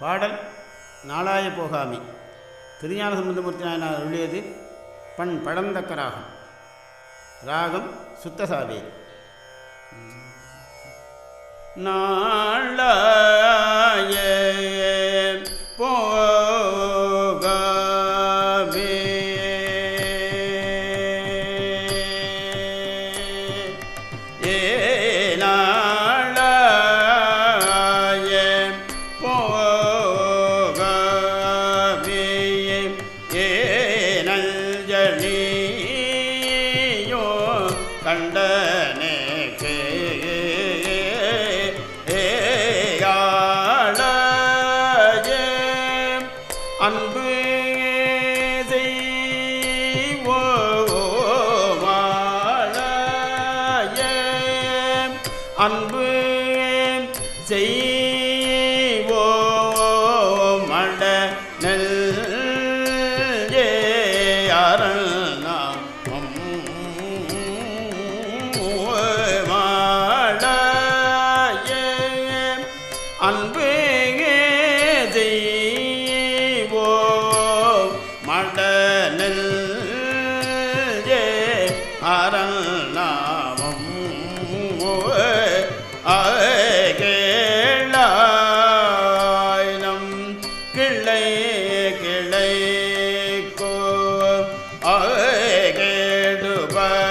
பாடல் நாளாய போகாமி. திருஞான சம்பந்தமூர்த்தி நாயனார் அருளியது பண் பழந்தக்க ராகம் ராகம் சுத்தசாவே நாள கண்டனே அன்பு செய்வோமாளே அன்பு செய்வோம். அன்பு செய்வோ மடனில் அரணாமம் அகேளாயினம் கிளை கிளைக்கோ கேடுபடா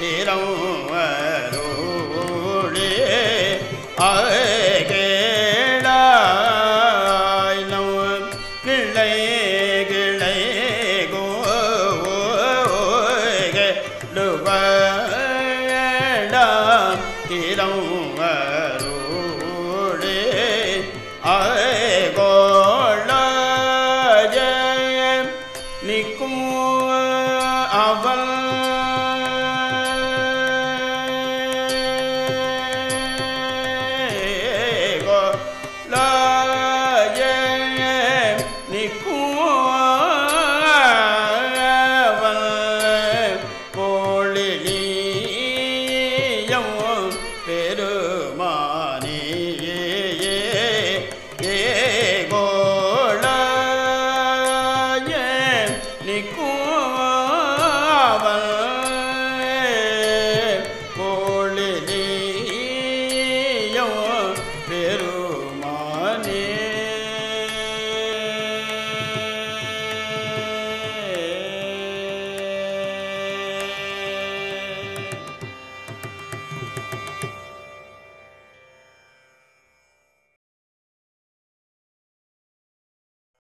திறம் அருளே கேடுபடா திறம் அருளே கோளஜ நிற்கும் அவள் Rico.